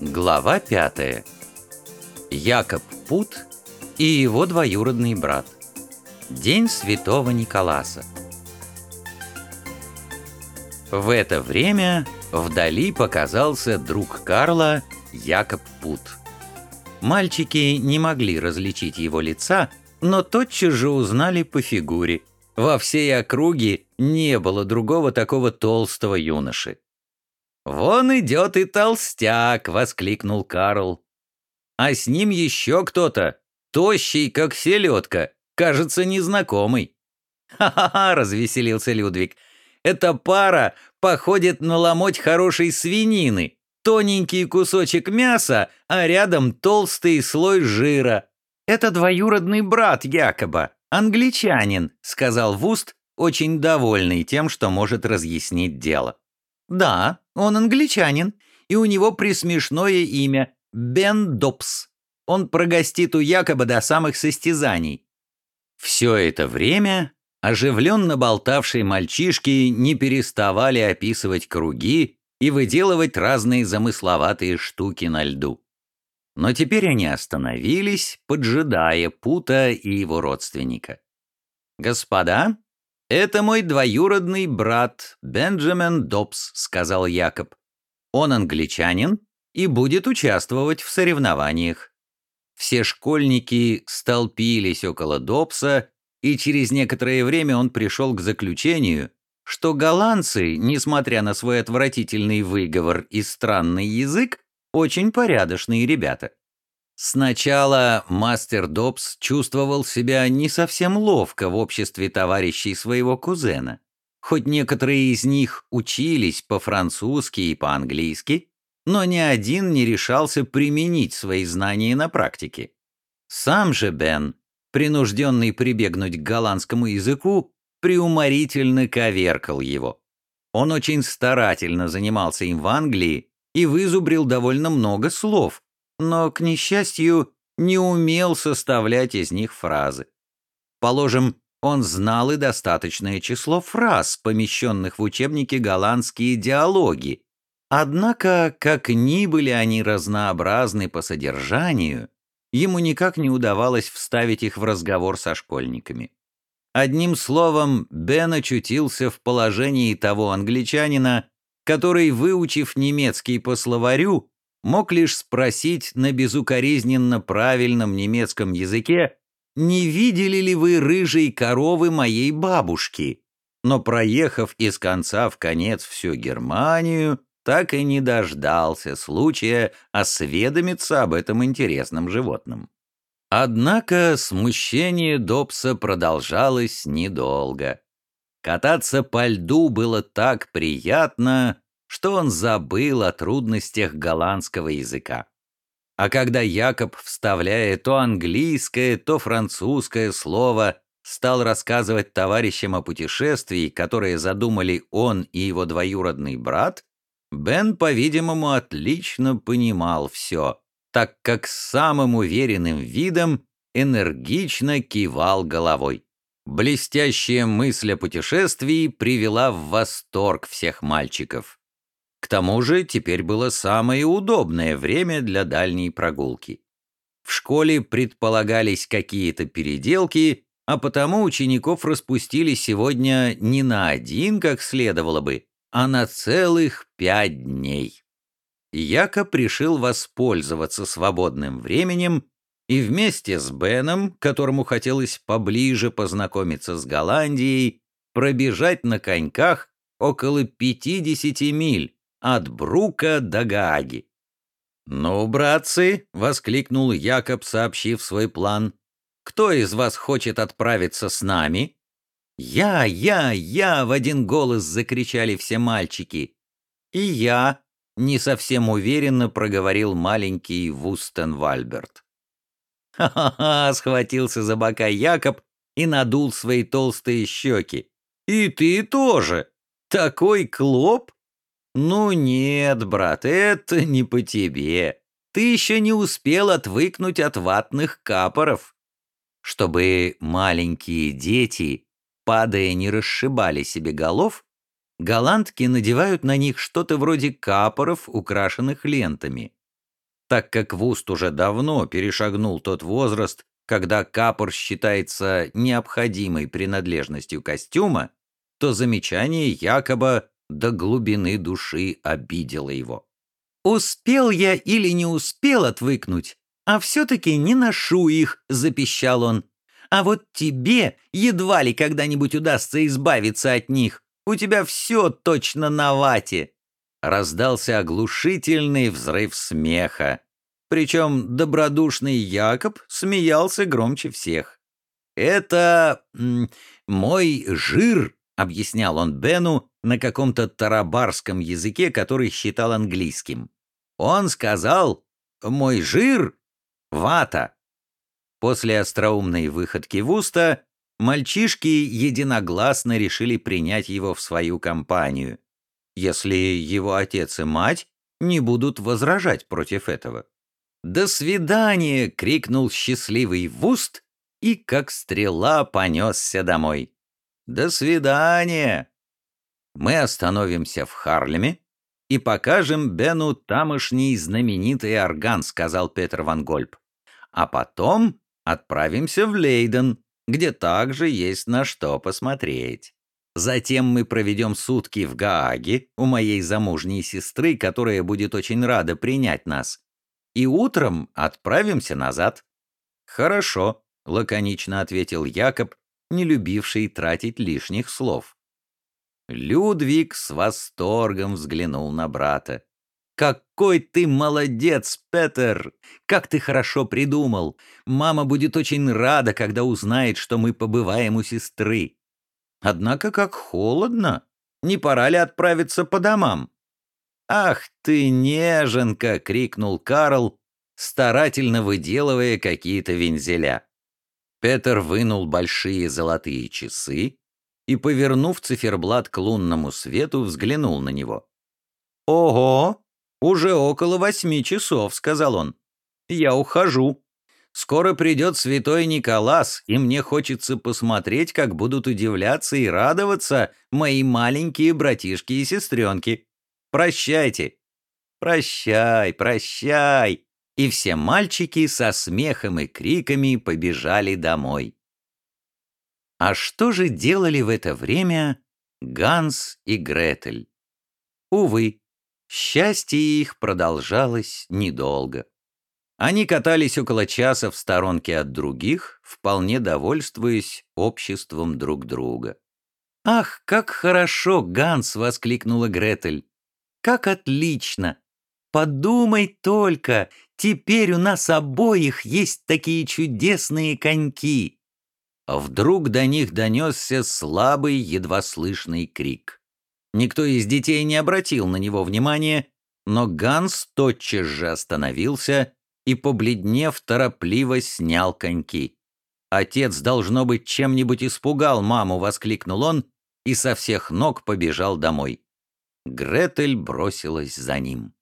Глава пятая. Якоб Пут и его двоюродный брат. День святого Николаса. В это время вдали показался друг Карла Якоб Пут. Мальчики не могли различить его лица, но тотчас же узнали по фигуре. Во всей округе не было другого такого толстого юноши. «Вон идет и толстяк!» — воскликнул Карл. «А с ним еще кто-то, тощий, как селедка, кажется, незнакомый». «Ха-ха-ха!» — развеселился Людвиг. «Эта пара походит на ломоть хорошей свинины, тоненький кусочек мяса, а рядом толстый слой жира. Это двоюродный брат Якоба, англичанин», — сказал Вуст, очень довольный тем, что может разъяснить дело. «Да, он англичанин, и у него присмешное имя — Бен Добс. Он прогостит у якобы до самых состязаний». Все это время оживленно болтавшие мальчишки не переставали описывать круги и выделывать разные замысловатые штуки на льду. Но теперь они остановились, поджидая Пута и его родственника. «Господа, «Это мой двоюродный брат Бенджамин Добс», — сказал Якоб. «Он англичанин и будет участвовать в соревнованиях». Все школьники столпились около Добса, и через некоторое время он пришел к заключению, что голландцы, несмотря на свой отвратительный выговор и странный язык, очень порядочные ребята. Сначала мастер Добс чувствовал себя не совсем ловко в обществе товарищей своего кузена. Хоть некоторые из них учились по-французски и по-английски, но ни один не решался применить свои знания на практике. Сам же Бен, принужденный прибегнуть к голландскому языку, преуморительно коверкал его. Он очень старательно занимался им в Англии и вызубрил довольно много слов, но, к несчастью, не умел составлять из них фразы. Положим, он знал и достаточное число фраз, помещенных в учебнике голландские диалоги. Однако, как ни были они разнообразны по содержанию, ему никак не удавалось вставить их в разговор со школьниками. Одним словом, Бен очутился в положении того англичанина, который, выучив немецкий по словарю, мог лишь спросить на безукоризненно правильном немецком языке, не видели ли вы рыжей коровы моей бабушки? Но проехав из конца в конец всю Германию, так и не дождался случая осведомиться об этом интересном животном. Однако смущение Добса продолжалось недолго. Кататься по льду было так приятно, что он забыл о трудностях голландского языка. А когда Якоб, вставляя то английское, то французское слово, стал рассказывать товарищам о путешествии, которые задумали он и его двоюродный брат, Бен, по-видимому, отлично понимал все, так как с самым уверенным видом энергично кивал головой. Блестящая мысль о путешествии привела в восторг всех мальчиков. К тому же теперь было самое удобное время для дальней прогулки. В школе предполагались какие-то переделки, а потому учеников распустили сегодня не на один, как следовало бы, а на целых пять дней. Якоб решил воспользоваться свободным временем и вместе с Беном, которому хотелось поближе познакомиться с Голландией, пробежать на коньках около 50 миль, от Брука до Гааги. «Ну, братцы!» — воскликнул Якоб, сообщив свой план. «Кто из вас хочет отправиться с нами?» «Я, я, я!» — в один голос закричали все мальчики. «И я!» — не совсем уверенно проговорил маленький Вустен Вальберт. «Ха-ха-ха!» — схватился за бока Якоб и надул свои толстые щеки. «И ты тоже! Такой клоп!» «Ну нет, брат, это не по тебе. Ты еще не успел отвыкнуть от ватных капоров». Чтобы маленькие дети, падая, не расшибали себе голов, голландки надевают на них что-то вроде капоров, украшенных лентами. Так как Вуст уже давно перешагнул тот возраст, когда капор считается необходимой принадлежностью костюма, то замечание якобы до глубины души обидело его. «Успел я или не успел отвыкнуть, а все-таки не ношу их», — запищал он. «А вот тебе едва ли когда-нибудь удастся избавиться от них. У тебя все точно на вате». Раздался оглушительный взрыв смеха. Причем добродушный Якоб смеялся громче всех. «Это... мой жир», — объяснял он Бену на каком-то тарабарском языке, который считал английским. Он сказал «мой жир — вата». После остроумной выходки Вуста мальчишки единогласно решили принять его в свою компанию, если его отец и мать не будут возражать против этого. «До свидания!» — крикнул счастливый Вуст и, как стрела, понесся домой. «До свидания!» Мы остановимся в Харлеме и покажем Бену тамошний знаменитый орган», — сказал Петр Ван Гольб. «А потом отправимся в Лейден, где также есть на что посмотреть. Затем мы проведем сутки в Гааге у моей замужней сестры, которая будет очень рада принять нас, и утром отправимся назад». «Хорошо», — лаконично ответил Якоб, не любивший тратить лишних слов. Людвиг с восторгом взглянул на брата. «Какой ты молодец, Петер! Как ты хорошо придумал! Мама будет очень рада, когда узнает, что мы побываем у сестры. Однако как холодно! Не пора ли отправиться по домам?» «Ах ты, неженка!» — крикнул Карл, старательно выделывая какие-то вензеля. Петер вынул большие золотые часы и, повернув циферблат к лунному свету, взглянул на него. «Ого! Уже около восьми часов», — сказал он. «Я ухожу. Скоро придет святой Николас, и мне хочется посмотреть, как будут удивляться и радоваться мои маленькие братишки и сестренки. Прощайте». «Прощай, прощай!» И все мальчики со смехом и криками побежали домой. А что же делали в это время Ганс и Гретель? Увы, счастье их продолжалось недолго. Они катались около часа в сторонке от других, вполне довольствуясь обществом друг друга. «Ах, как хорошо!» — Ганс воскликнула Гретель. «Как отлично! Подумай только, теперь у нас обоих есть такие чудесные коньки!» Вдруг до них донесся слабый, едва слышный крик. Никто из детей не обратил на него внимания, но Ганс тотчас же остановился и, побледнев, торопливо снял коньки. «Отец, должно быть, чем-нибудь испугал маму!» — воскликнул он и со всех ног побежал домой. Гретель бросилась за ним.